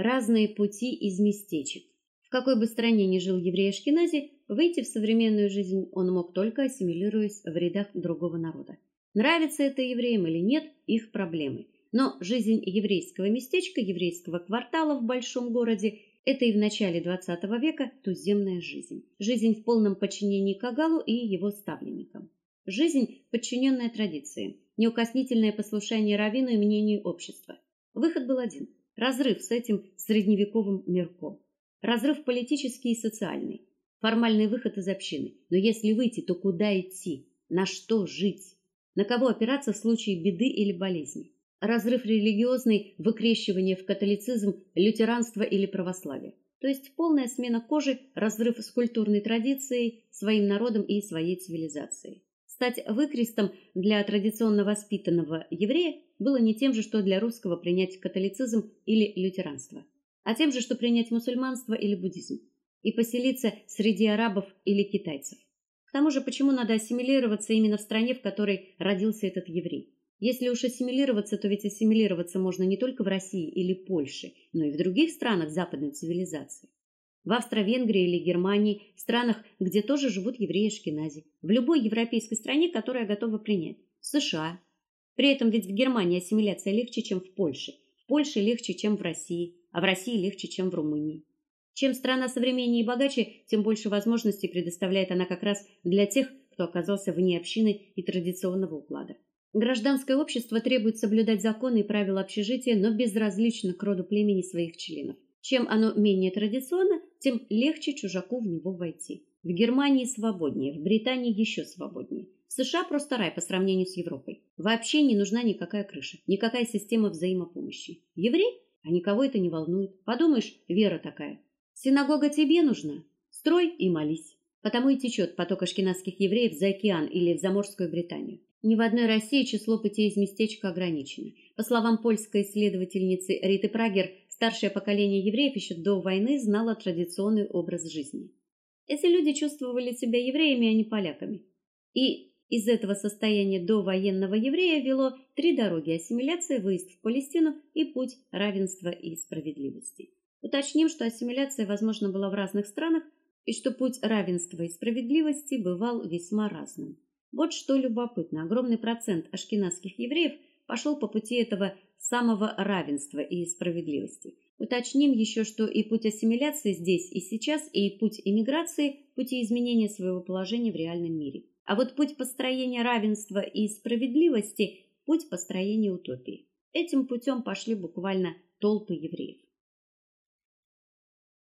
разные пути из местечек. В какой бы стране ни жил еврей Ашкенази, выйти в современную жизнь он мог только ассимилируясь в рядах другого народа. Нравится это евреям или нет их проблемы. Но жизнь еврейского местечка, еврейского квартала в большом городе это и в начале XX века туземная жизнь. Жизнь в полном подчинении Кагалу и его ставленникам. Жизнь, подчиненная традиции, неукоснительное послушание раввину и мнению общества. Выход был один разрыв с этим средневековым мирком. Разрыв политический и социальный. Формальный выход из общины. Но если выйти, то куда идти? На что жить? На кого опираться в случае беды или болезни? Разрыв религиозный, выкрещивание в католицизм, лютеранство или православие. То есть полная смена кожи, разрыв с культурной традицией, своим народом и своей цивилизацией. Стать выкрестом для традиционно воспитанного еврея было не тем же, что для русского принять католицизм или лютеранство, а тем же, что принять мусульманство или буддизм и поселиться среди арабов или китайцев. К тому же, почему надо ассимилироваться именно в стране, в которой родился этот еврей? Если уж ассимилироваться, то ведь ассимилироваться можно не только в России или Польше, но и в других странах западной цивилизации в Австро-Венгрии или Германии, странах, где тоже живут евреи-ашкенази, в любой европейской стране, которая готова принять, в США. При этом ведь в Германии ассимиляция легче, чем в Польше, в Польше легче, чем в России, а в России легче, чем в Румынии. Чем страна современнее и богаче, тем больше возможностей предоставляет она как раз для тех, кто оказался вне общины и традиционного уклада. Гражданское общество требует соблюдать законы и правила общежития, но безразлично к роду племени своих членов. Чем оно менее традиционно, тем легче чужаку в него войти. В Германии свободнее, в Британии еще свободнее. В США просто рай по сравнению с Европой. Вообще не нужна никакая крыша, никакая система взаимопомощи. Еврей? А никого это не волнует. Подумаешь, вера такая. Синагога тебе нужна? Строй и молись. Потому и течет поток ашкеназских евреев за океан или в заморскую Британию. Ни в одной России число путей из местечка ограничено. По словам польской исследовательницы Риты Прагер, Старшее поколение евреев еще до войны знало традиционный образ жизни. Эти люди чувствовали себя евреями, а не поляками. И из этого состояния до военного еврея вело три дороги: ассимиляция, выезд в Палестину и путь равенства и справедливости. Уточним, что ассимиляция возможна была в разных странах и что путь равенства и справедливости бывал весьма разным. Вот что любопытно: огромный процент ашкеназских евреев пошел по пути этого самого равенства и справедливости. Уточним еще, что и путь ассимиляции здесь и сейчас, и путь иммиграции пути изменения своего положения в реальном мире. А вот путь построения равенства и справедливости путь построения утопии. Этим путем пошли буквально толпы евреев.